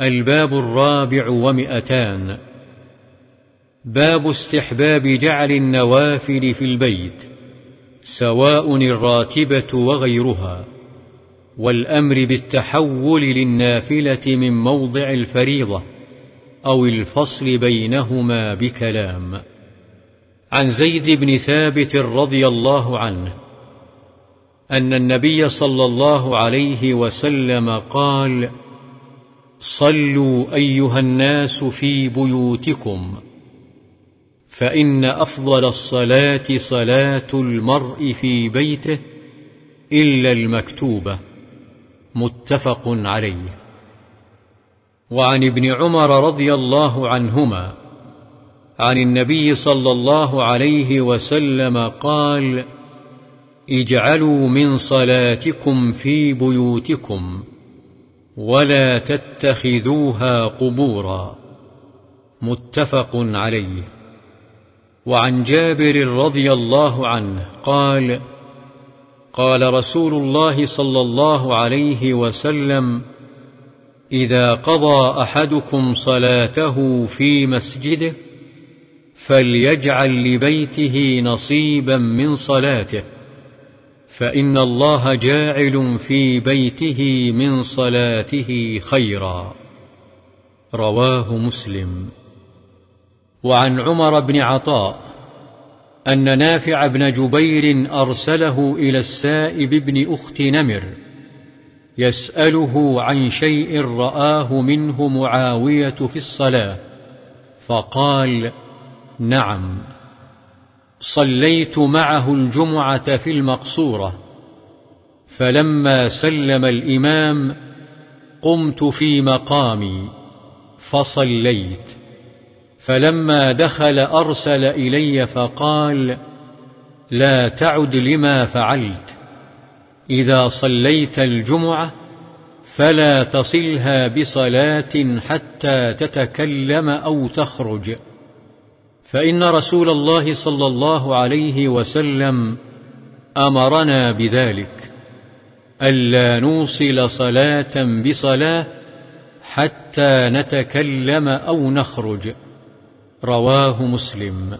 الباب الرابع ومئتان. باب استحباب جعل النوافل في البيت سواء الراتبة وغيرها والأمر بالتحول للنافلة من موضع الفريضة أو الفصل بينهما بكلام. عن زيد بن ثابت رضي الله عنه أن النبي صلى الله عليه وسلم قال صلوا أيها الناس في بيوتكم فإن أفضل الصلاة صلاة المرء في بيته إلا المكتوبة متفق عليه. وعن ابن عمر رضي الله عنهما عن النبي صلى الله عليه وسلم قال اجعلوا من صلاتكم في بيوتكم ولا تتخذوها قبورا. متفق عليه. وعن جابر رضي الله عنه قال قال رسول الله صلى الله عليه وسلم إذا قضى أحدكم صلاته في مسجده فليجعل لبيته نصيبا من صلاته. فإن الله جاعل في بيته من صلاته خيرا. رواه مسلم. وعن عمر بن عطاء أن نافع بن جبير أرسله إلى السائب بن أخت نمر يسأله عن شيء رآه منه معاوية في الصلاة فقال نعم. صليت معه الجمعة في المقصورة فلما سلم الإمام قمت في مقامي فصليت فلما دخل أرسل إلي فقال لا تعد لما فعلت إذا صليت الجمعة فلا تصلها بصلاة حتى تتكلم أو تخرج. فإن رسول الله صلى الله عليه وسلم أمرنا بذلك ألا نوصل صلاة بصلاة حتى نتكلم أو نخرج رواه مسلم.